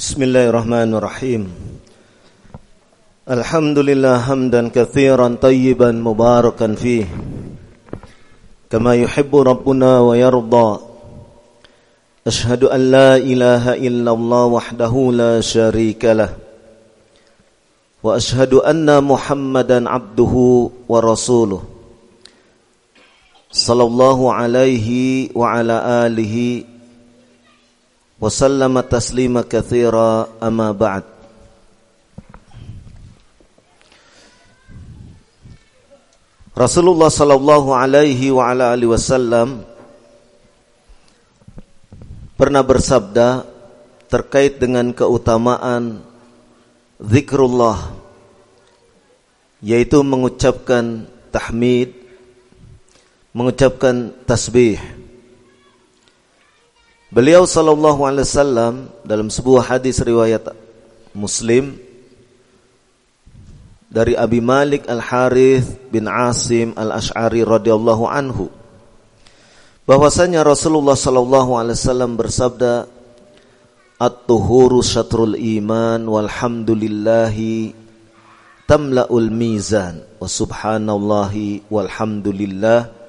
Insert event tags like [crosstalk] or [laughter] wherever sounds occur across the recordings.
Bismillahirrahmanirrahim. Alhamdulillah hamdan kathiran tayyiban mubarakan Fi, Kama yuhibbu Rabbuna wa yarda. Ashhadu an la ilaha illallah wahdahu la sharika lah. Wa ashhadu anna Muhammadan abduhu wa rasuluh. Sallallahu alaihi wa ala alihi وسلم تسليما كثيرا أما بعد Rasulullah sallallahu alaihi wa ala alihi wasallam pernah bersabda terkait dengan keutamaan zikrullah yaitu mengucapkan tahmid mengucapkan tasbih Beliau sallallahu alaihi wasallam dalam sebuah hadis riwayat Muslim dari Abi Malik Al-Harith bin Asim Al-Ash'ari radhiyallahu anhu. Bahwasanya Rasulullah sallallahu alaihi wasallam bersabda At-tuhuru syatrul iman walhamdulillahi tamla'ul mizan wa subhanallahi walhamdulillah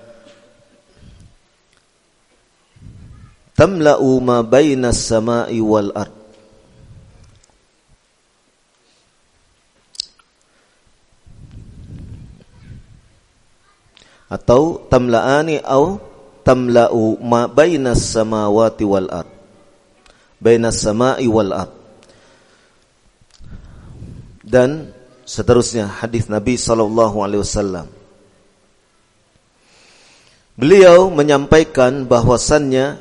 tamla'u ma baina samai wal ard. Atau tamla'ani au tamla'u ma baina samawati wal ard. Baina samai wal ard. Dan seterusnya hadis Nabi sallallahu alaihi wasallam. Beliau menyampaikan bahwasannya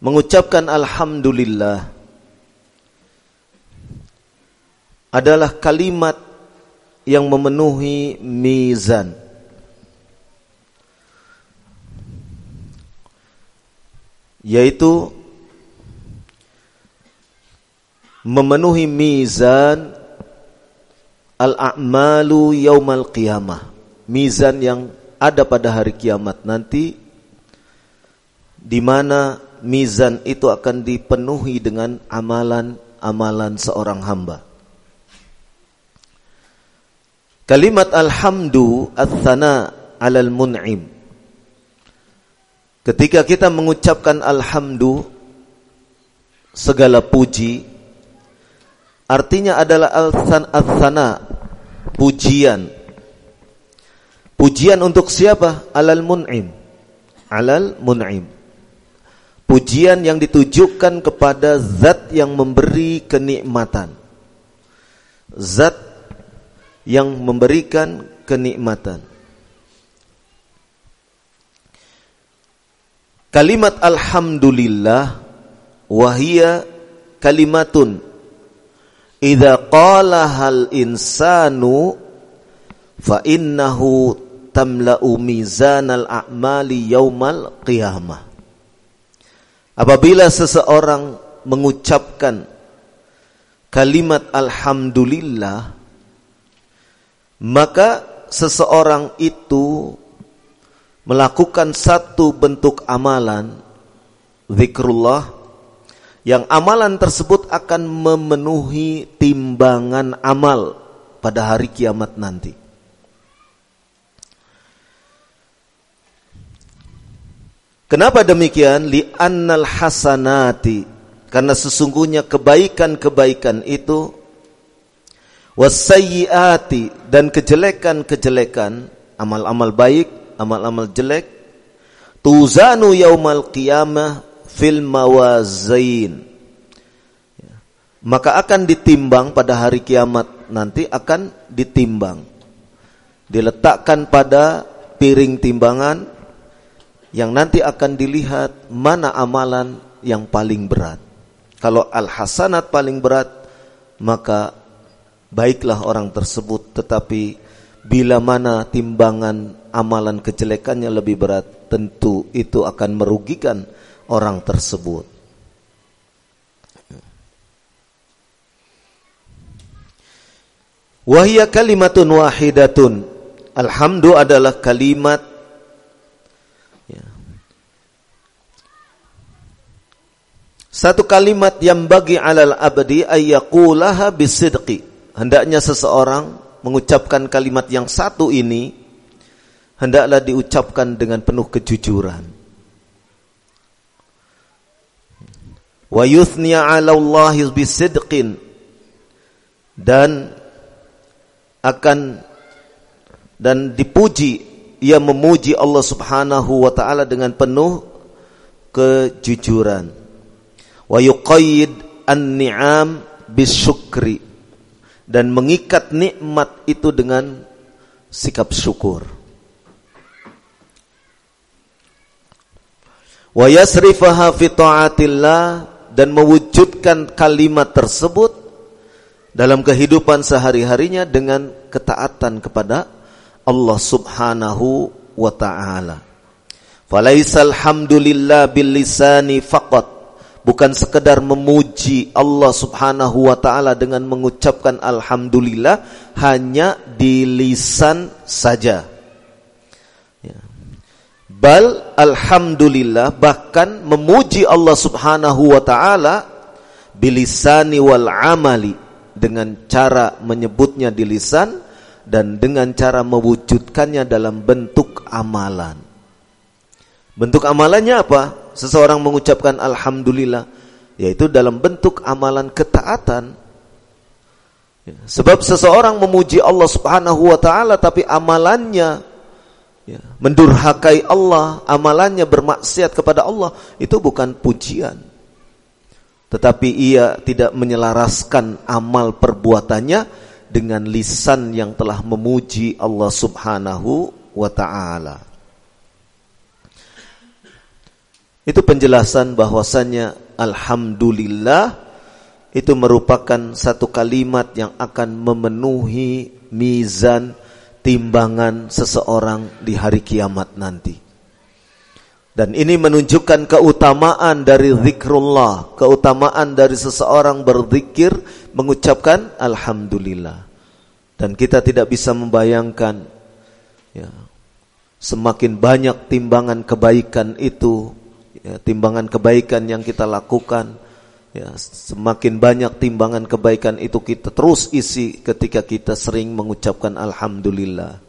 mengucapkan alhamdulillah adalah kalimat yang memenuhi mizan. Yaitu memenuhi mizan al-a'malu yaumal qiyamah. Mizan yang ada pada hari kiamat nanti di mana mizan itu akan dipenuhi dengan amalan-amalan seorang hamba. Kalimat alhamdu ats-tsana 'alal mun'im. Ketika kita mengucapkan alhamdu segala puji artinya adalah al-tsana pujian. Pujian untuk siapa? Alal mun'im. Alal mun'im Pujian yang ditujukan kepada zat yang memberi kenikmatan. Zat yang memberikan kenikmatan. Kalimat alhamdulillah wahia kalimatun idza qala hal insanu fa innahu tamla'u mizanal a'mali yaumal qiyamah Apabila seseorang mengucapkan kalimat alhamdulillah maka seseorang itu melakukan satu bentuk amalan zikrullah yang amalan tersebut akan memenuhi timbangan amal pada hari kiamat nanti. Kenapa demikian? Li annal hasanati. Karena sesungguhnya kebaikan-kebaikan itu wasayyiati dan kejelekan-kejelekan, amal-amal baik, amal-amal jelek tuzanu yaumal qiyamah fil mawazain. Maka akan ditimbang pada hari kiamat nanti akan ditimbang. Diletakkan pada piring timbangan yang nanti akan dilihat mana amalan yang paling berat. Kalau al-hasanat paling berat, maka baiklah orang tersebut. Tetapi bila mana timbangan amalan kejelekannya lebih berat, tentu itu akan merugikan orang tersebut. Wahia kalimatun wahidatun. Alhamdu adalah kalimat Satu kalimat yang bagi alal abadi ayyakulaha bisidqi. Hendaknya seseorang mengucapkan kalimat yang satu ini hendaklah diucapkan dengan penuh kejujuran. Wa yuthniya 'ala Allah bisidqin dan akan dan dipuji ia memuji Allah Subhanahu wa taala dengan penuh kejujuran. Wa yuqayyid an-ni'am bisyukri dan mengikat nikmat itu dengan sikap syukur. Wa yasrifaha fi ta'atillah dan mewujudkan kalimat tersebut dalam kehidupan sehari-harinya dengan ketaatan kepada Allah Subhanahu wa taala. Falaisal hamdulillah bil lisani faqat bukan sekedar memuji Allah Subhanahu wa taala dengan mengucapkan alhamdulillah hanya di lisan saja. Ya. Bal alhamdulillah bahkan memuji Allah Subhanahu wa taala bilisani wal amali dengan cara menyebutnya di lisan dan dengan cara mewujudkannya dalam bentuk amalan. Bentuk amalannya apa? Seseorang mengucapkan alhamdulillah yaitu dalam bentuk amalan ketaatan. Ya, sebab seseorang memuji Allah Subhanahu wa taala tapi amalannya ya, mendurhakai Allah amalannya bermaksiat kepada Allah itu bukan pujian. Tetapi ia tidak menyelaraskan amal perbuatannya dengan lisan yang telah memuji Allah Subhanahu wa taala Itu penjelasan bahwasannya Alhamdulillah itu merupakan satu kalimat yang akan memenuhi mizan timbangan seseorang di hari kiamat nanti. Dan ini menunjukkan keutamaan dari zikrullah, keutamaan dari seseorang berzikir mengucapkan alhamdulillah. Dan kita tidak bisa membayangkan ya, semakin banyak timbangan kebaikan itu ya, timbangan kebaikan yang kita lakukan. Ya semakin banyak timbangan kebaikan itu kita terus isi ketika kita sering mengucapkan alhamdulillah.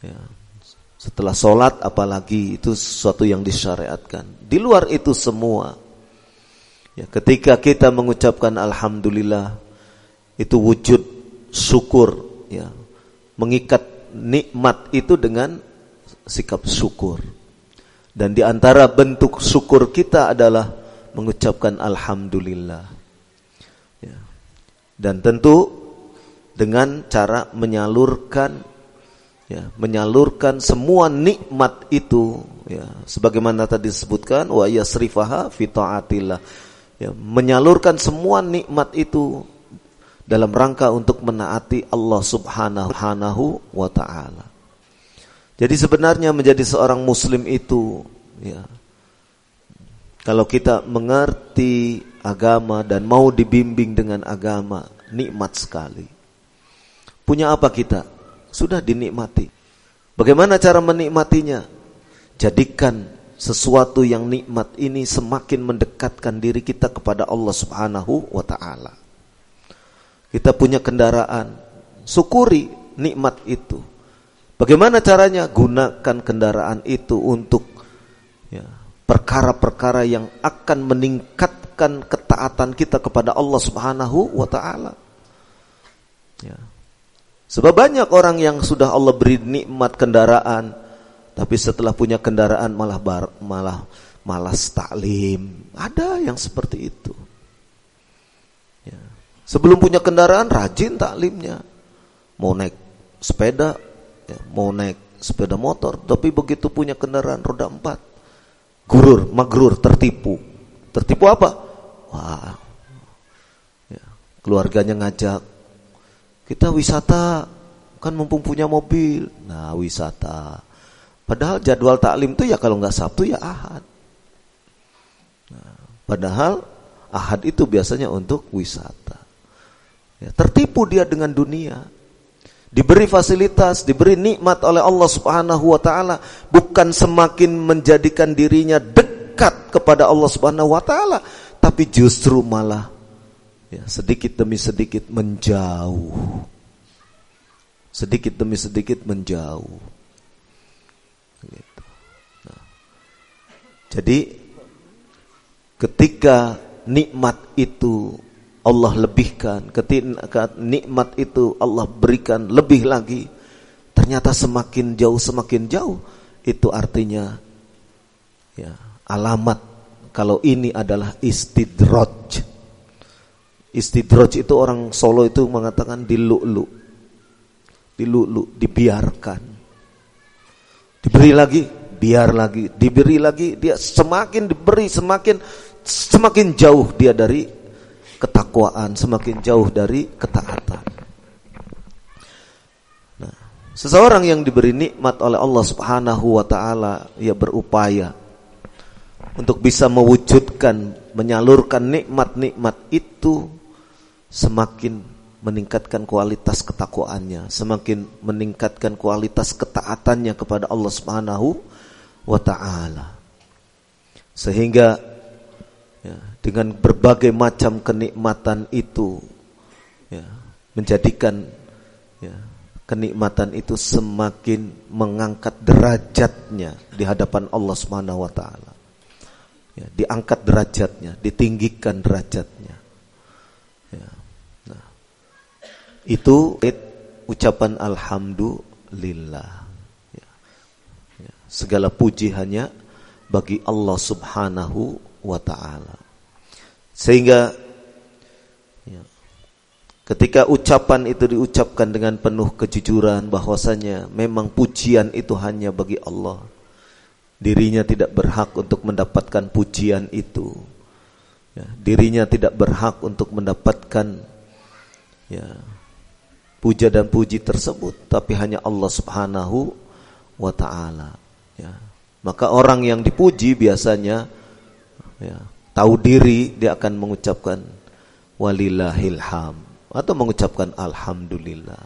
Ya setelah sholat apalagi itu sesuatu yang disyariatkan. Di luar itu semua. Ya ketika kita mengucapkan alhamdulillah itu wujud syukur. Ya mengikat nikmat itu dengan sikap syukur dan di antara bentuk syukur kita adalah mengucapkan Alhamdulillah. Ya. Dan tentu dengan cara menyalurkan ya, menyalurkan semua nikmat itu ya, sebagaimana tadi disebutkan wa yasrifaha fi taatillah. Ya, menyalurkan semua nikmat itu dalam rangka untuk menaati Allah Subhanahu wa taala. Jadi sebenarnya menjadi seorang muslim itu ya kalau kita mengerti agama dan mau dibimbing dengan agama, nikmat sekali. Punya apa kita? Sudah dinikmati. Bagaimana cara menikmatinya? Jadikan sesuatu yang nikmat ini semakin mendekatkan diri kita kepada Allah Subhanahu wa taala. Kita punya kendaraan, syukuri nikmat itu. Bagaimana caranya? Gunakan kendaraan itu untuk ya, perkara-perkara ya, yang akan meningkatkan ketaatan kita kepada Allah Subhanahu wa taala. Ya. Sebab banyak orang yang sudah Allah beri nikmat kendaraan tapi setelah punya kendaraan malah bar, malah malas taklim. Ada yang seperti itu. Ya. Sebelum punya kendaraan rajin taklimnya. Mau naik sepeda ya, mau naik sepeda motor, tapi begitu punya kendaraan roda empat, gurur, magrur, tertipu. Tertipu apa? Wah, ya, keluarganya ngajak, kita wisata, kan mumpung punya mobil, nah wisata. Padahal jadwal taklim itu ya kalau nggak Sabtu ya Ahad. Nah, padahal Ahad itu biasanya untuk wisata. Ya, tertipu dia dengan dunia diberi fasilitas, diberi nikmat oleh Allah Subhanahu wa taala bukan semakin menjadikan dirinya dekat kepada Allah Subhanahu wa taala, tapi justru malah ya, sedikit demi sedikit menjauh. Sedikit demi sedikit menjauh. Gitu. Nah, jadi ketika nikmat itu Allah lebihkan, ketika nikmat itu Allah berikan lebih lagi, ternyata semakin jauh semakin jauh, itu artinya ya alamat kalau ini adalah istidroj. Istidroj itu orang Solo itu mengatakan dilulu. Dilulu, dibiarkan. Diberi lagi, biar lagi, diberi lagi, dia semakin diberi, semakin semakin jauh dia dari ketakwaan, semakin jauh dari ketaatan. Nah, seseorang yang diberi nikmat oleh Allah Subhanahu wa taala ia berupaya untuk bisa mewujudkan, menyalurkan nikmat-nikmat itu semakin meningkatkan kualitas ketakwaannya, semakin meningkatkan kualitas ketaatannya kepada Allah Subhanahu wa taala. Sehingga dengan berbagai macam kenikmatan itu ya, menjadikan ya, kenikmatan itu semakin mengangkat derajatnya di hadapan Allah Subhanahu wa taala. Ya, diangkat derajatnya, ditinggikan derajatnya. Ya. Nah, itu ucapan alhamdulillah. Ya. Ya. Segala puji hanya bagi Allah Subhanahu wa taala. Sehingga ya, ketika ucapan itu diucapkan dengan penuh kejujuran bahwasanya memang pujian itu hanya bagi Allah. Dirinya tidak berhak untuk mendapatkan pujian itu. Ya, dirinya tidak berhak untuk mendapatkan ya, puja dan puji tersebut, tapi hanya Allah Subhanahu wa taala. Ya. Maka orang yang dipuji biasanya ya, tahu diri dia akan mengucapkan walillahilham atau mengucapkan alhamdulillah.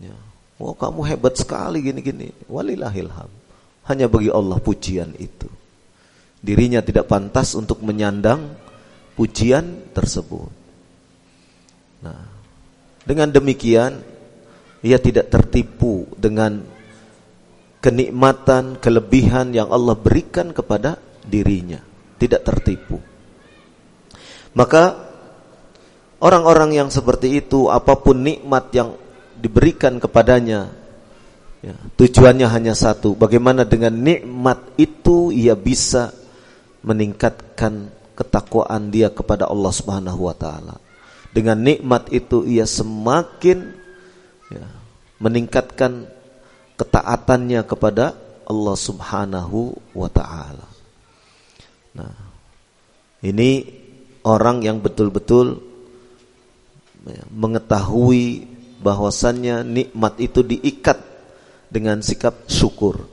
Ya. Oh, kamu hebat sekali gini-gini. Walillahilham. Hanya bagi Allah pujian itu. Dirinya tidak pantas untuk menyandang pujian tersebut. Nah, dengan demikian ia tidak tertipu dengan kenikmatan, kelebihan yang Allah berikan kepada dirinya tidak tertipu. Maka orang-orang yang seperti itu apa pun nikmat yang diberikan kepadanya ya, tujuannya hanya satu, bagaimana dengan nikmat itu ia bisa meningkatkan ketakwaan dia kepada Allah Subhanahu wa taala. Dengan nikmat itu ia semakin ya, meningkatkan ketaatannya kepada Allah Subhanahu wa taala. Nah, ini orang yang betul-betul ya, mengetahui bahwasannya nikmat itu diikat dengan sikap syukur.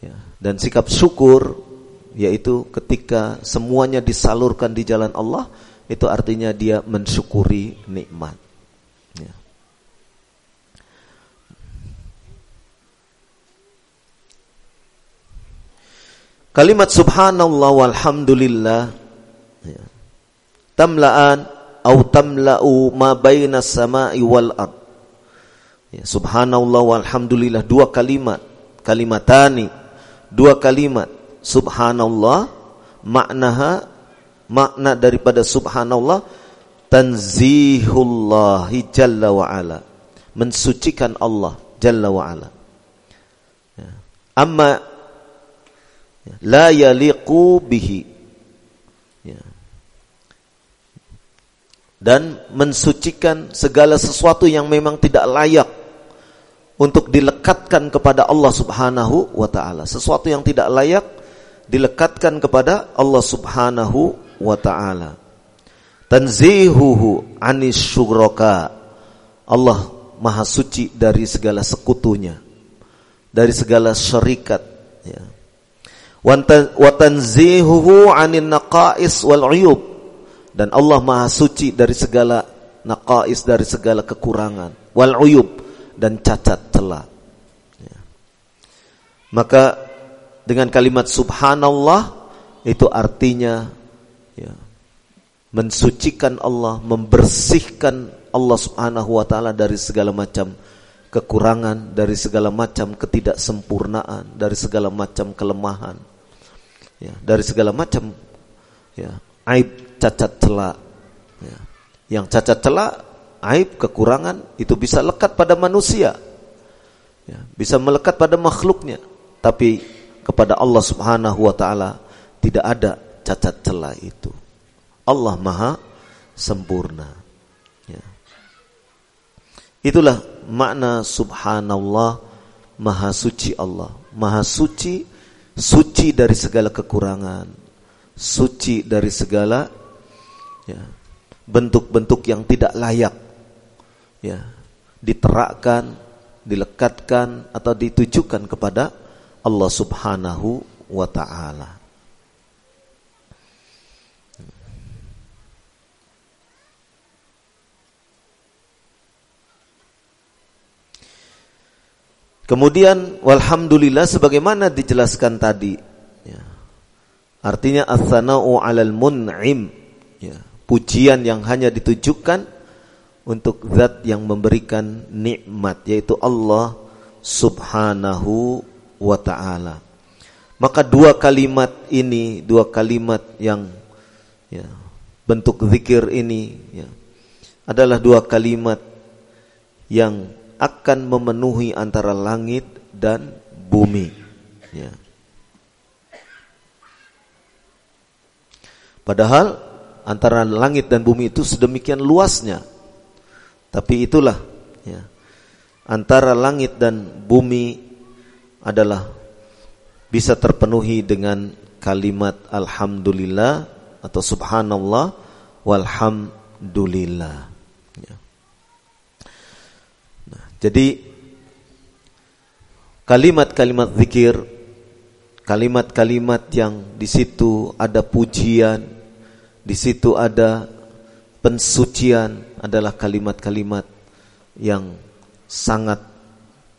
Ya, dan sikap syukur yaitu ketika semuanya disalurkan di jalan Allah, itu artinya dia mensyukuri nikmat. Kalimat subhanallah walhamdulillah ya. tamla'an atau tamla'u ma baina samai wal ard. Ya, subhanallah walhamdulillah dua kalimat, kalimatani, dua kalimat. Subhanallah maknaha makna daripada subhanallah tanzihullah jalla wa ala. Mensucikan Allah jalla wa ala. Ya. Amma la yaliqu bihi ya. dan mensucikan segala sesuatu yang memang tidak layak untuk dilekatkan kepada Allah Subhanahu wa taala. Sesuatu yang tidak layak dilekatkan kepada Allah Subhanahu wa taala. Tanzihuhu anis syuraka. Allah Maha suci dari segala sekutunya. Dari segala syarikat ya wa tanzihuhu 'anil naqais wal 'uyub dan Allah Maha suci dari segala naqais dari segala kekurangan wal 'uyub dan cacat celah ya. maka dengan kalimat subhanallah itu artinya mensucikan Allah, membersihkan Allah Subhanahu wa taala dari segala macam kekurangan, dari segala macam ketidaksempurnaan, dari segala macam kelemahan. Ya, dari segala macam ya, aib, cacat celak. Ya. Yang cacat celak, aib, kekurangan itu bisa lekat pada manusia. Ya, bisa melekat pada makhluknya, tapi kepada Allah Subhanahu wa taala tidak ada cacat celah itu. Allah Maha sempurna. Ya. Itulah makna subhanallah maha suci Allah. Maha suci, suci dari segala kekurangan, suci dari segala ya, bentuk-bentuk yang tidak layak. Ya, diterakkan, dilekatkan atau ditujukan kepada Allah Subhanahu wa taala. Kemudian walhamdulillah sebagaimana dijelaskan tadi ya. Artinya as-sana'u 'alal mun'im ya. Pujian yang hanya ditujukan untuk zat yang memberikan nikmat yaitu Allah Subhanahu wa taala. Maka dua kalimat ini, dua kalimat yang ya, bentuk zikir ini ya, adalah dua kalimat yang akan memenuhi antara langit dan bumi. Ya. Padahal antara langit dan bumi itu sedemikian luasnya. Tapi itulah ya. Antara langit dan bumi adalah bisa terpenuhi dengan kalimat alhamdulillah atau subhanallah walhamdulillah. Jadi kalimat-kalimat zikir, kalimat-kalimat yang di situ ada pujian, di situ ada pensucian adalah kalimat-kalimat yang sangat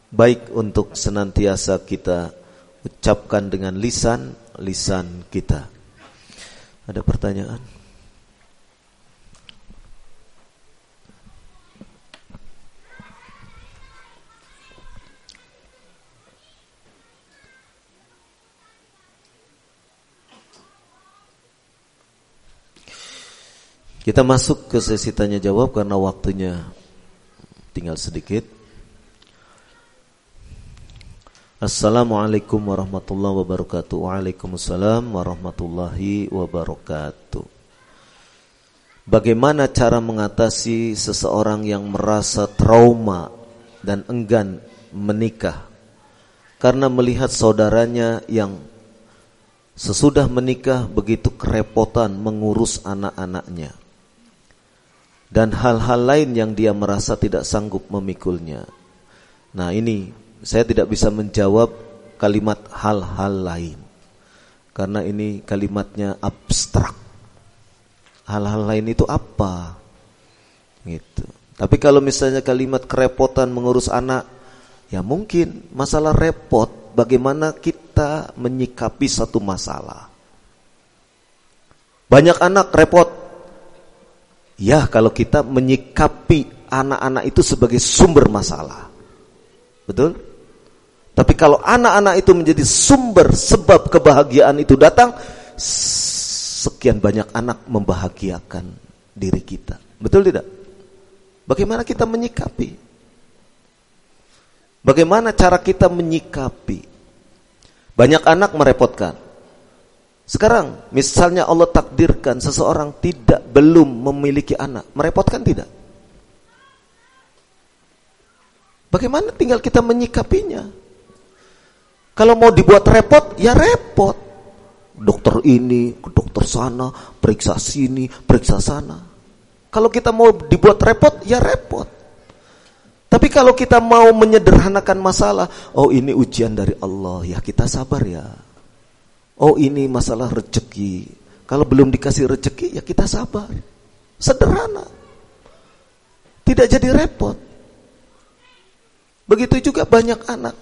baik untuk senantiasa kita ucapkan dengan lisan lisan kita. Ada pertanyaan? Kita masuk ke sesi tanya jawab karena waktunya tinggal sedikit. Assalamualaikum warahmatullahi wabarakatuh. Waalaikumsalam warahmatullahi wabarakatuh. Bagaimana cara mengatasi seseorang yang merasa trauma dan enggan menikah karena melihat saudaranya yang sesudah menikah begitu kerepotan mengurus anak-anaknya? Dan hal-hal lain yang dia merasa tidak sanggup memikulnya. Nah, ini saya tidak bisa menjawab kalimat hal-hal lain. Karena ini kalimatnya abstrak. Hal-hal lain itu apa? Gitu. Tapi kalau misalnya kalimat kerepotan mengurus anak, ya mungkin masalah repot bagaimana kita menyikapi satu masalah. Banyak anak repot Ya kalau kita menyikapi anak-anak itu sebagai sumber masalah. Betul? Tapi kalau anak-anak itu menjadi sumber sebab kebahagiaan itu datang, sekian banyak anak membahagiakan diri kita. Betul tidak? Bagaimana kita menyikapi? Bagaimana cara kita menyikapi? Banyak anak merepotkan. Sekarang misalnya Allah takdirkan seseorang tidak belum memiliki anak, merepotkan tidak? Bagaimana tinggal kita menyikapinya? Kalau mau dibuat repot, ya repot. Dokter ini, dokter sana, periksa sini, periksa sana. Kalau kita mau dibuat repot, ya repot. Tapi kalau kita mau menyederhanakan masalah, oh ini ujian dari Allah, ya kita sabar ya. Oh ini masalah rezeki. Kalau belum dikasih rezeki ya kita sabar. Sederhana. Tidak jadi repot. Begitu juga banyak anak.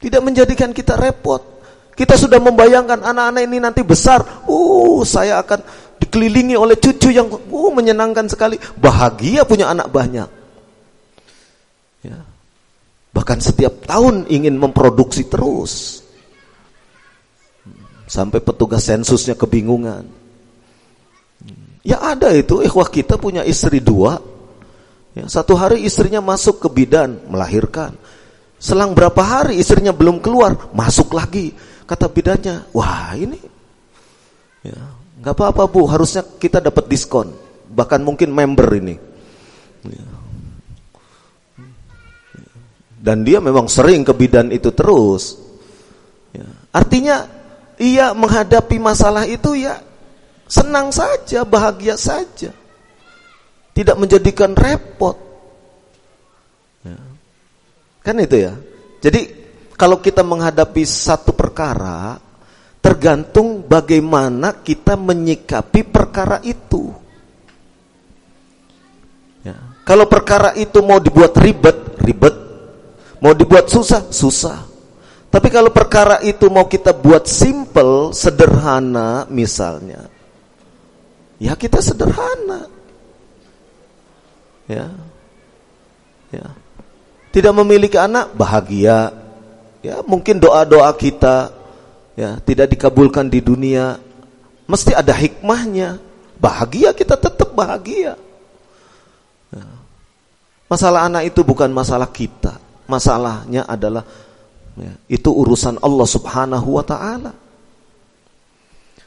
Tidak menjadikan kita repot. Kita sudah membayangkan anak-anak ini nanti besar. Uh, saya akan dikelilingi oleh cucu yang uh, menyenangkan sekali, bahagia punya anak banyak. Ya. Bahkan setiap tahun ingin memproduksi terus. Sampai petugas sensusnya kebingungan. Ya ada itu, ikhwah kita punya istri dua. Ya, satu hari istrinya masuk ke bidan, melahirkan. Selang berapa hari istrinya belum keluar, masuk lagi. Kata bidannya, wah ini ya, nggak apa-apa bu, harusnya kita dapat diskon. Bahkan mungkin member ini. Ya. Dan dia memang sering ke bidan itu terus. Ya. Artinya ia menghadapi masalah itu ya senang saja, bahagia saja. Tidak menjadikan repot. Ya. Kan itu ya. Jadi kalau kita menghadapi satu perkara, tergantung bagaimana kita menyikapi perkara itu. Ya. Kalau perkara itu mau dibuat ribet, ribet. Mau dibuat susah, susah. Tapi kalau perkara itu mau kita buat simple, sederhana misalnya. Ya kita sederhana. Ya. Ya. Tidak memiliki anak bahagia. Ya, mungkin doa-doa kita ya tidak dikabulkan di dunia mesti ada hikmahnya. Bahagia kita tetap bahagia. Ya. Masalah anak itu bukan masalah kita. Masalahnya adalah ya, itu urusan Allah Subhanahu wa taala.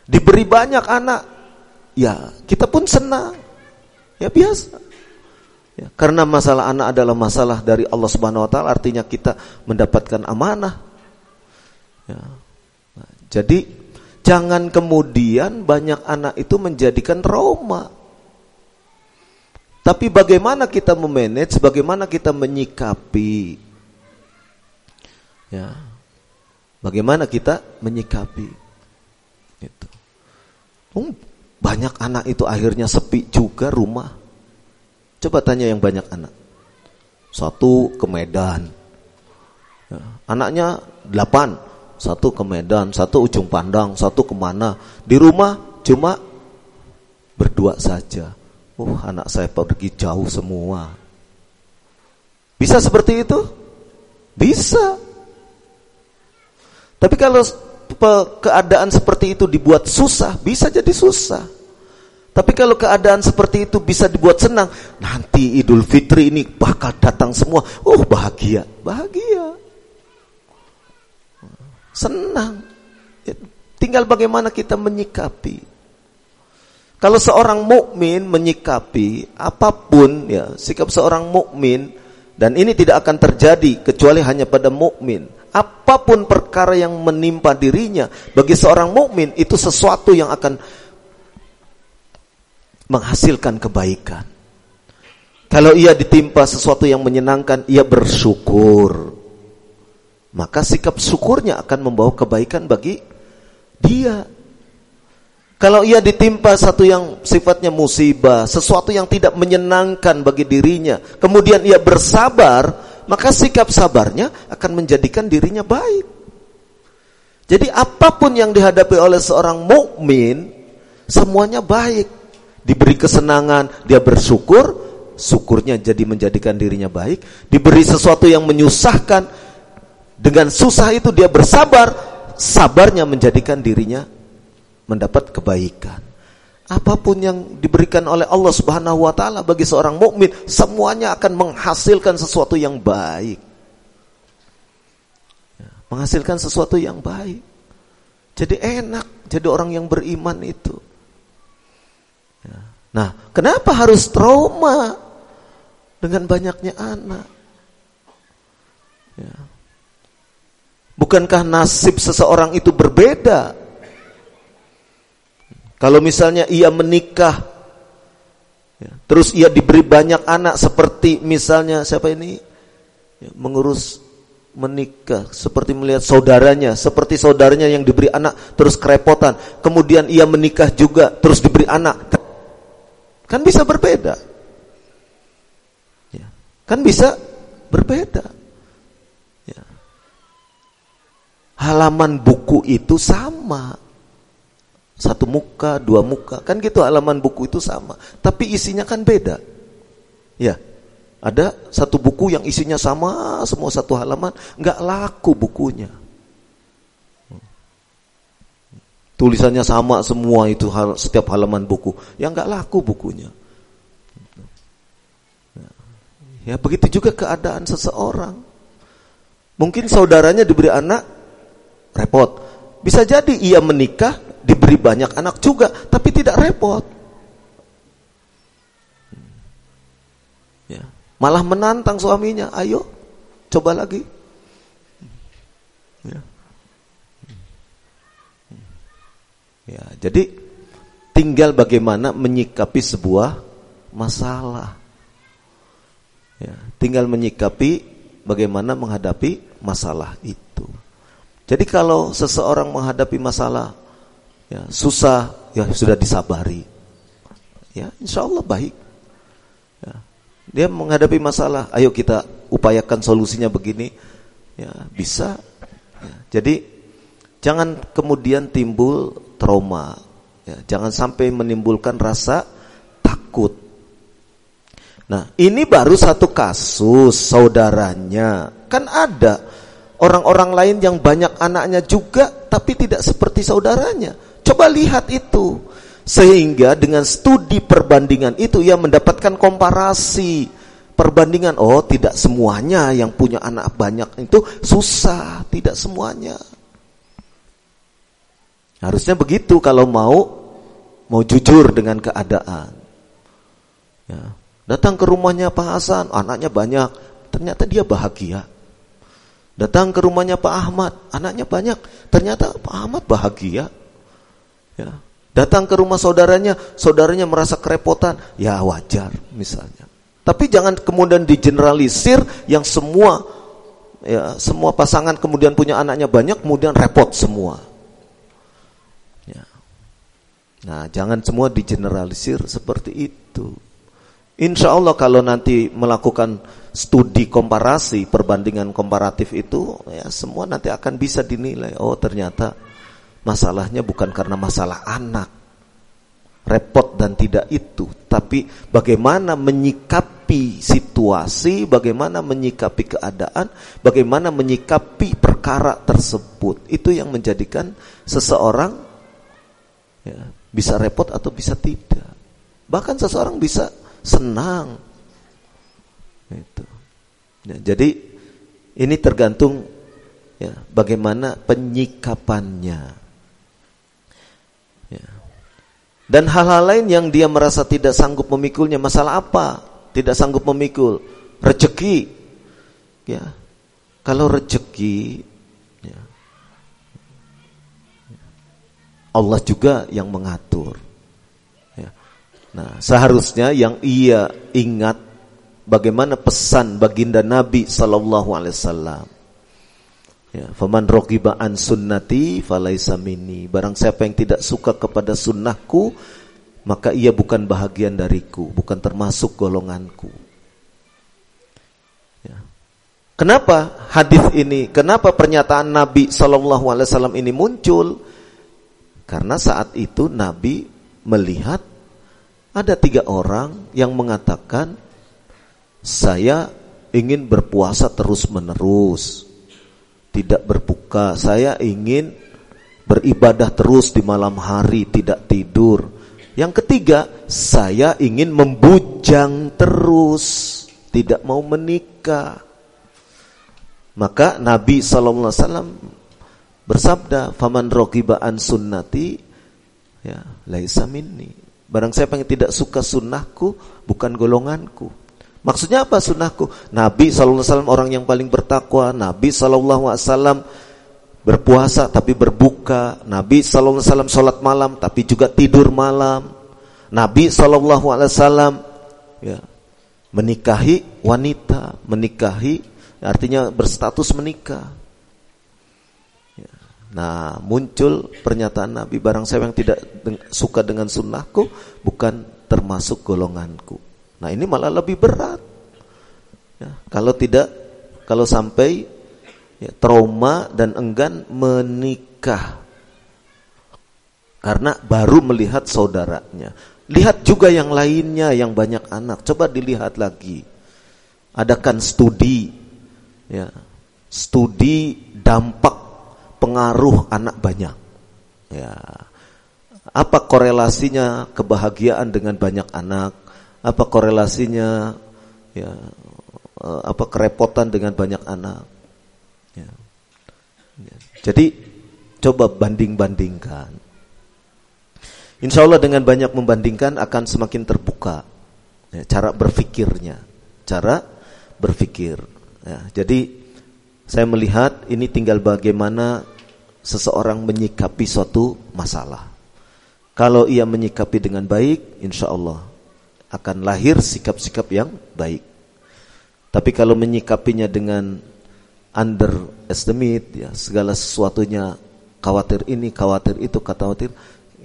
Diberi banyak anak, ya kita pun senang. Ya biasa. Ya, karena masalah anak adalah masalah dari Allah Subhanahu wa taala, artinya kita mendapatkan amanah. Ya. Nah, jadi jangan kemudian banyak anak itu menjadikan trauma. Tapi bagaimana kita memanage, bagaimana kita menyikapi Ya. Bagaimana kita menyikapi itu? Banyak anak itu akhirnya sepi juga rumah. Coba tanya yang banyak anak. Satu ke Medan. Ya. Anaknya delapan. Satu ke Medan, satu ujung pandang, satu ke mana. Di rumah cuma berdua saja. Oh, anak saya pergi jauh semua. Bisa seperti itu? Bisa. Tapi kalau keadaan seperti itu dibuat susah, bisa jadi susah. Tapi kalau keadaan seperti itu bisa dibuat senang, nanti Idul Fitri ini bakal datang semua. Oh, bahagia, bahagia. Senang. Ya, tinggal bagaimana kita menyikapi. Kalau seorang mukmin menyikapi apa pun ya, sikap seorang mukmin dan ini tidak akan terjadi kecuali hanya pada mukmin apa pun perkara yang menimpa dirinya bagi seorang mukmin itu sesuatu yang akan menghasilkan kebaikan. Kalau ia ditimpa sesuatu yang menyenangkan, ia bersyukur. Maka sikap syukurnya akan membawa kebaikan bagi dia. Kalau ia ditimpa satu yang sifatnya musibah, sesuatu yang tidak menyenangkan bagi dirinya, kemudian ia bersabar, maka sikap sabarnya akan menjadikan dirinya baik. Jadi apa pun yang dihadapi oleh seorang mukmin, semuanya baik. Diberi kesenangan, dia bersyukur, syukurnya jadi menjadikan dirinya baik. Diberi sesuatu yang menyusahkan, dengan susah itu dia bersabar, sabarnya menjadikan dirinya mendapat kebaikan. Apa pun yang diberikan oleh Allah Subhanahu wa taala bagi seorang mukmin, semuanya akan menghasilkan sesuatu yang baik. Ya, menghasilkan sesuatu yang baik. Jadi enak jadi orang yang beriman itu. Ya. Nah, kenapa harus trauma dengan banyaknya anak? Ya. Bukankah nasib seseorang itu berbeda kalau misalnya ia menikah, ya, terus ia diberi banyak anak seperti misalnya siapa ini? Ya, mengurus menikah, seperti melihat saudaranya, seperti saudaranya yang diberi anak terus kerepotan, kemudian ia menikah juga terus diberi anak, kan bisa berbeda, ya, kan bisa berbeda. Ya. Halaman buku itu sama Satu muka, dua muka. Kan gitu halaman buku itu sama. Tapi isinya kan beda. Ya. Ada satu buku yang isinya sama semua satu halaman. nggak laku bukunya. Tulisannya sama semua itu setiap halaman buku. Ya nggak laku bukunya. Ya begitu juga keadaan seseorang. Mungkin saudaranya diberi anak, repot. Bisa jadi ia menikah, diberi banyak anak juga, tapi tidak repot. Ya. Malah menantang suaminya, ayo coba lagi. Ya. Ya, jadi tinggal bagaimana menyikapi sebuah masalah. Ya, tinggal menyikapi bagaimana menghadapi masalah itu. Jadi kalau seseorang menghadapi masalah ya, susah, ya sudah disabari. Ya, insya Allah baik. Ya, dia menghadapi masalah, ayo kita upayakan solusinya begini. Ya, bisa. Ya, jadi jangan kemudian timbul trauma. Ya, jangan sampai menimbulkan rasa takut. Nah, ini baru satu kasus saudaranya. Kan ada orang-orang lain yang banyak anaknya juga tapi tidak seperti saudaranya. Coba lihat itu. Sehingga dengan studi perbandingan itu ia mendapatkan komparasi. Perbandingan, oh tidak semuanya yang punya anak banyak itu susah, tidak semuanya. Harusnya begitu kalau mau mau jujur dengan keadaan. Ya. Datang ke rumahnya Pak Hasan, anaknya banyak, ternyata dia bahagia. Datang ke rumahnya Pak Ahmad, anaknya banyak. Ternyata Pak Ahmad bahagia. Ya. Datang ke rumah saudaranya, saudaranya merasa kerepotan, ya wajar misalnya. Tapi jangan kemudian digeneralisir yang semua ya semua pasangan kemudian punya anaknya banyak kemudian repot semua. Ya. Nah, jangan semua digeneralisir seperti itu. Insya Allah kalau nanti melakukan studi komparasi, perbandingan komparatif itu, ya semua nanti akan bisa dinilai. Oh ternyata masalahnya bukan karena masalah anak, repot dan tidak itu, tapi bagaimana menyikapi situasi, bagaimana menyikapi keadaan, bagaimana menyikapi perkara tersebut. Itu yang menjadikan seseorang ya, bisa repot atau bisa tidak. Bahkan seseorang bisa senang. Itu. Ya, jadi ini tergantung ya, bagaimana penyikapannya. Ya. Dan hal-hal lain yang dia merasa tidak sanggup memikulnya, masalah apa? Tidak sanggup memikul, rezeki. Ya. Kalau rezeki ya, Allah juga yang mengatur. Nah, seharusnya yang ia ingat bagaimana pesan baginda Nabi sallallahu alaihi wasallam. Ya, faman rogiba an sunnati falaisa minni. Barang siapa yang tidak suka kepada sunnahku, maka ia bukan bahagian dariku, bukan termasuk golonganku. Ya. Kenapa hadis ini, kenapa pernyataan Nabi sallallahu alaihi wasallam ini muncul? Karena saat itu Nabi melihat ada tiga orang yang mengatakan, saya ingin berpuasa terus menerus, tidak berbuka. Saya ingin beribadah terus di malam hari, tidak tidur. Yang ketiga, saya ingin membujang terus, tidak mau menikah. Maka Nabi Sallallahu Alaihi Wasallam bersabda, "Faman rogibaan sunnati, ya laisa minni." Barang siapa yang tidak suka sunnahku, bukan golonganku. Maksudnya apa sunnahku? Nabi SAW orang yang paling bertakwa. Nabi SAW berpuasa tapi berbuka. Nabi SAW sholat malam tapi juga tidur malam. Nabi SAW ya, menikahi wanita. Menikahi artinya berstatus menikah. Nah muncul pernyataan Nabi barang saya yang tidak suka dengan sunnahku bukan termasuk golonganku. Nah ini malah lebih berat. Ya, kalau tidak, kalau sampai ya, trauma dan enggan menikah. Karena baru melihat saudaranya. Lihat juga yang lainnya yang banyak anak. Coba dilihat lagi. Adakan studi ya. Studi dampak pengaruh anak banyak. Ya. Apa korelasinya kebahagiaan dengan banyak anak? Apa korelasinya ya eh, apa kerepotan dengan banyak anak? Ya. Ya. Jadi coba banding-bandingkan. Insya Allah dengan banyak membandingkan akan semakin terbuka ya, cara berfikirnya, cara berfikir. Ya, jadi saya melihat ini tinggal bagaimana seseorang menyikapi suatu masalah. Kalau ia menyikapi dengan baik, insya Allah akan lahir sikap-sikap yang baik. Tapi kalau menyikapinya dengan underestimate, ya segala sesuatunya khawatir ini, khawatir itu, khawatir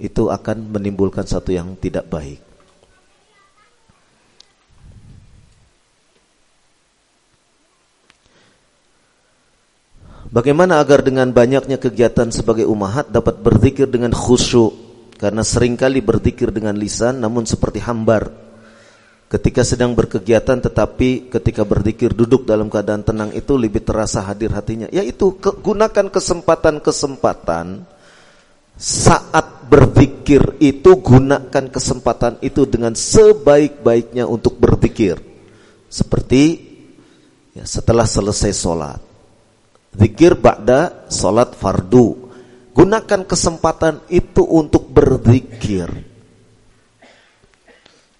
itu akan menimbulkan satu yang tidak baik. Bagaimana agar dengan banyaknya kegiatan sebagai umahat dapat berzikir dengan khusyuk? Karena sering kali berzikir dengan lisan namun seperti hambar. Ketika sedang berkegiatan tetapi ketika berzikir duduk dalam keadaan tenang itu lebih terasa hadir hatinya. Yaitu ke, gunakan kesempatan-kesempatan saat berzikir itu gunakan kesempatan itu dengan sebaik-baiknya untuk berzikir. Seperti ya, setelah selesai sholat. Zikir ba'da sholat fardu. Gunakan kesempatan itu untuk berzikir.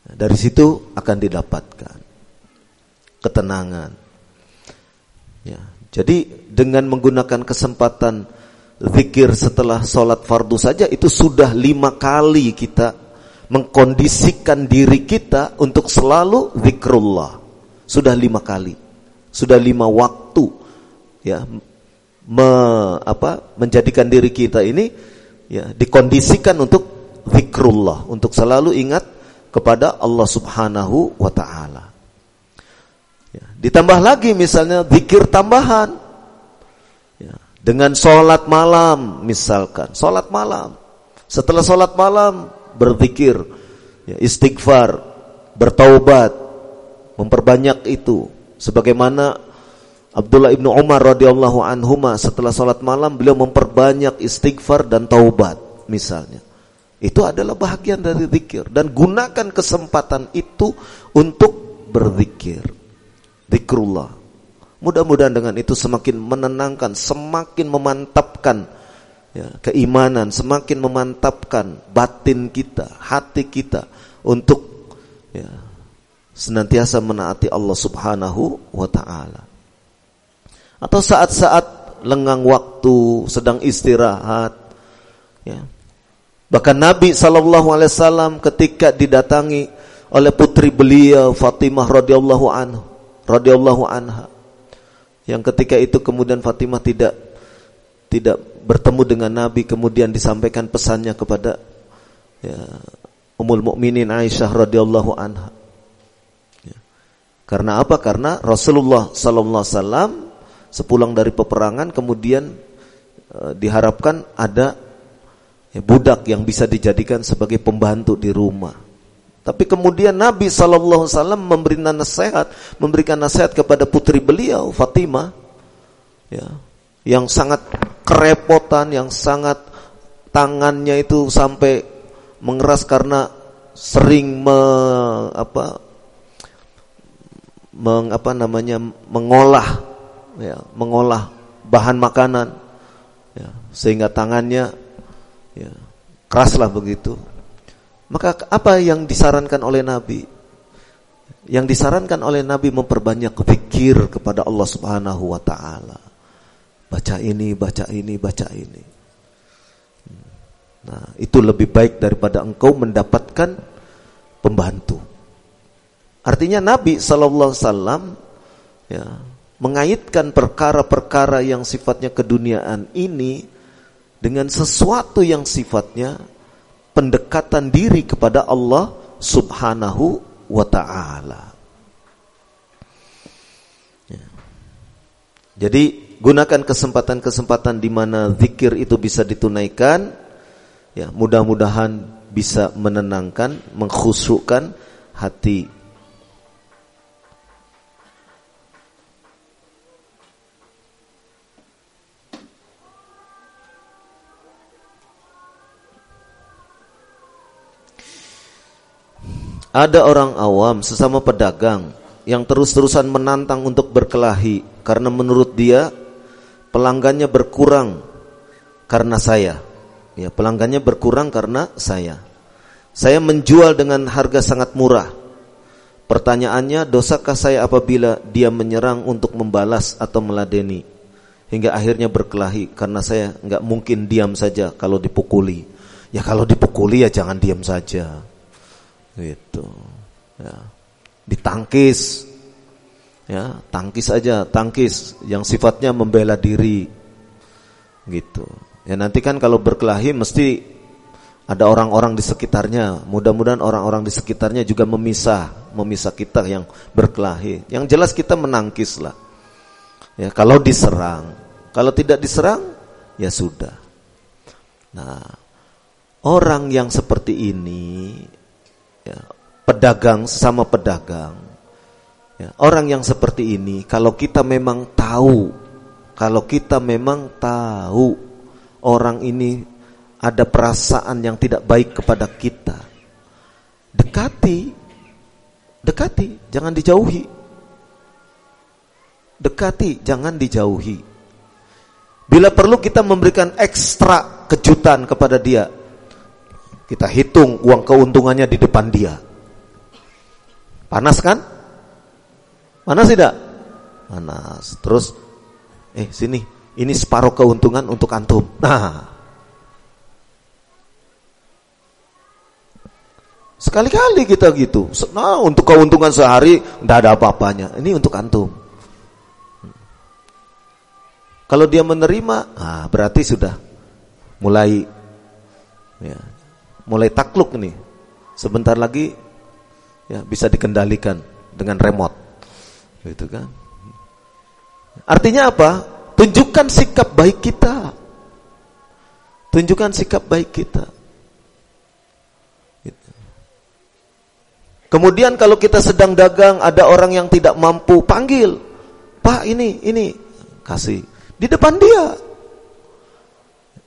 Dari situ akan didapatkan ketenangan. Ya, jadi dengan menggunakan kesempatan zikir setelah sholat fardu saja itu sudah lima kali kita mengkondisikan diri kita untuk selalu zikrullah. Sudah lima kali, sudah lima waktu, ya, me, apa, menjadikan diri kita ini ya dikondisikan untuk zikrullah, untuk selalu ingat kepada Allah Subhanahu wa taala. Ya, ditambah lagi misalnya zikir tambahan dengan sholat malam misalkan, sholat malam. Setelah sholat malam berzikir, ya, istighfar, bertaubat, memperbanyak itu. Sebagaimana Abdullah ibnu Umar radhiyallahu anhuma setelah sholat malam beliau memperbanyak istighfar dan taubat misalnya. Itu adalah bahagian dari zikir dan gunakan kesempatan itu untuk berzikir. Zikrullah. Mudah-mudahan dengan itu semakin menenangkan, semakin memantapkan ya, keimanan, semakin memantapkan batin kita, hati kita untuk ya, senantiasa menaati Allah Subhanahu wa taala. Atau saat-saat lengang waktu, sedang istirahat ya. Bahkan Nabi wasallam ketika didatangi oleh putri beliau Fatimah radhiyallahu anhu radhiyallahu anha yang ketika itu kemudian Fatimah tidak tidak bertemu dengan Nabi kemudian disampaikan pesannya kepada ya, Ummul Mukminin Aisyah radhiyallahu anha. Ya. Karena apa? Karena Rasulullah sallallahu alaihi wasallam sepulang dari peperangan kemudian e, diharapkan ada ya, budak yang bisa dijadikan sebagai pembantu di rumah. Tapi kemudian Nabi Shallallahu Alaihi Wasallam memberi nasihat, memberikan nasihat kepada putri beliau Fatimah, ya, yang sangat kerepotan, yang sangat tangannya itu sampai mengeras karena sering me, apa, meng, apa namanya mengolah, ya, mengolah bahan makanan, ya, sehingga tangannya ya, keraslah begitu maka apa yang disarankan oleh Nabi? Yang disarankan oleh Nabi memperbanyak zikir kepada Allah Subhanahu wa taala. Baca ini, baca ini, baca ini. Nah, itu lebih baik daripada engkau mendapatkan pembantu. Artinya Nabi sallallahu alaihi wasallam ya, mengaitkan perkara-perkara yang sifatnya keduniaan ini dengan sesuatu yang sifatnya pendekatan diri kepada Allah Subhanahu wa taala. Ya. Jadi gunakan kesempatan-kesempatan di mana zikir itu bisa ditunaikan Ya, mudah-mudahan bisa menenangkan, mengkhusukkan hati Ada orang awam sesama pedagang yang terus-terusan menantang untuk berkelahi karena menurut dia pelanggannya berkurang karena saya. Ya, pelanggannya berkurang karena saya. Saya menjual dengan harga sangat murah. Pertanyaannya, dosakah saya apabila dia menyerang untuk membalas atau meladeni hingga akhirnya berkelahi karena saya nggak mungkin diam saja kalau dipukuli. Ya kalau dipukuli ya jangan diam saja gitu. Ya. Ditangkis. Ya tangkis aja tangkis. Yang sifatnya membela diri. Gitu. Ya nanti kan kalau berkelahi mesti ada orang-orang di sekitarnya. Mudah-mudahan orang-orang di sekitarnya juga memisah memisah kita yang berkelahi. Yang jelas kita menangkis lah. Ya kalau diserang. Kalau tidak diserang ya sudah. Nah orang yang seperti ini ya, pedagang sama pedagang. Ya, orang yang seperti ini, kalau kita memang tahu, kalau kita memang tahu orang ini ada perasaan yang tidak baik kepada kita, dekati, dekati, jangan dijauhi. Dekati, jangan dijauhi. Bila perlu kita memberikan ekstra kejutan kepada dia, kita hitung uang keuntungannya di depan dia. Panas kan? Panas tidak? Panas. Terus, eh sini, ini separuh keuntungan untuk antum. [laughs] Nah, sekali-kali kita gitu. Nah, untuk keuntungan sehari tidak ada apa-apanya. Ini untuk antum. Kalau dia menerima, ah, berarti sudah mulai ya, mulai takluk nih. Sebentar lagi ya bisa dikendalikan dengan remote. Gitu kan. Artinya apa? Tunjukkan sikap baik kita. Tunjukkan sikap baik kita. Gitu. Kemudian kalau kita sedang dagang ada orang yang tidak mampu, panggil. Pak ini, ini. Kasih. Di depan dia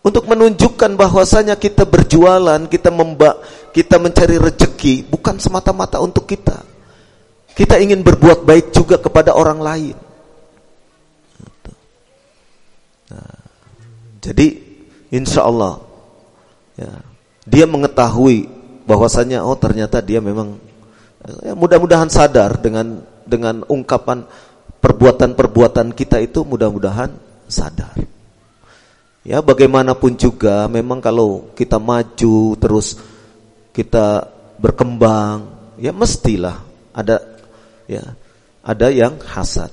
untuk menunjukkan bahwasanya kita berjualan, kita memba, kita mencari rejeki bukan semata-mata untuk kita. Kita ingin berbuat baik juga kepada orang lain. Nah, jadi insya Allah ya, dia mengetahui bahwasanya oh ternyata dia memang ya, mudah-mudahan sadar dengan dengan ungkapan perbuatan-perbuatan kita itu mudah-mudahan sadar. Ya bagaimanapun juga memang kalau kita maju terus kita berkembang ya mestilah ada ya ada yang hasad.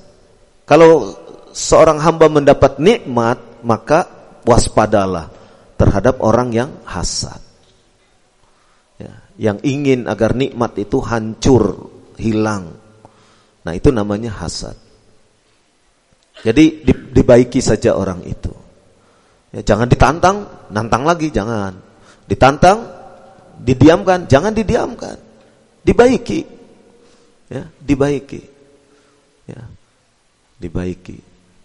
Kalau seorang hamba mendapat nikmat maka waspadalah terhadap orang yang hasad. Ya, yang ingin agar nikmat itu hancur, hilang. Nah, itu namanya hasad. Jadi dibaiki saja orang itu. Ya, jangan ditantang, nantang lagi jangan. Ditantang, didiamkan, jangan didiamkan. Dibaiki. Ya, dibaiki. Ya. Dibaiki.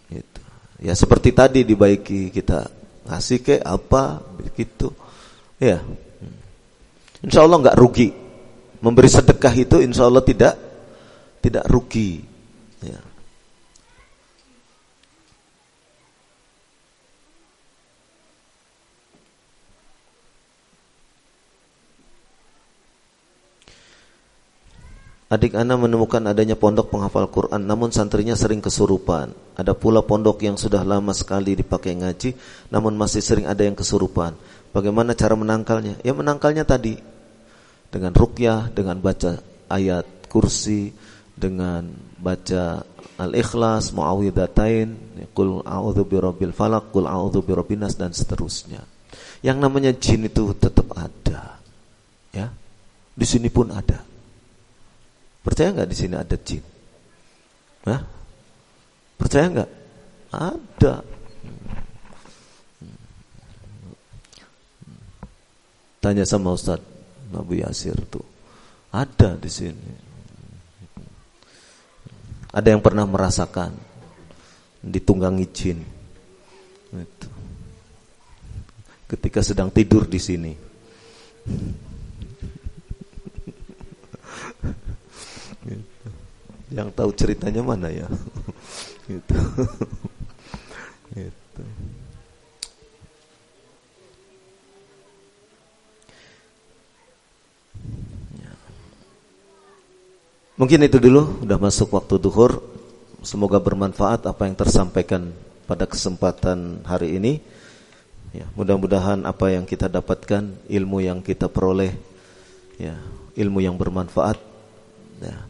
Gitu. Ya seperti tadi dibaiki kita ngasih ke apa begitu. Ya. Insya Allah nggak rugi. Memberi sedekah itu insya Allah tidak tidak rugi. Ya. Adik Ana menemukan adanya pondok penghafal Quran namun santrinya sering kesurupan. Ada pula pondok yang sudah lama sekali dipakai ngaji namun masih sering ada yang kesurupan. Bagaimana cara menangkalnya? Ya menangkalnya tadi dengan rukyah, dengan baca ayat kursi, dengan baca Al-Ikhlas, Muawwidhatain, Qul a'udzu birabbil falaq, Qul a'udzu birabbin nas dan seterusnya. Yang namanya jin itu tetap ada. Ya. Di sini pun ada. Percaya nggak di sini ada jin? Hah? Percaya nggak? Ada. Tanya sama Ustaz Abu Yasir tuh. Ada di sini. Ada yang pernah merasakan ditunggangi jin. Ketika sedang tidur di sini. Yang tahu ceritanya mana ya? [laughs] Gitu. [laughs] Gitu. Ya. Mungkin itu dulu, udah masuk waktu duhur. Semoga bermanfaat apa yang tersampaikan pada kesempatan hari ini. Ya, mudah-mudahan apa yang kita dapatkan, ilmu yang kita peroleh, ya, ilmu yang bermanfaat. Ya.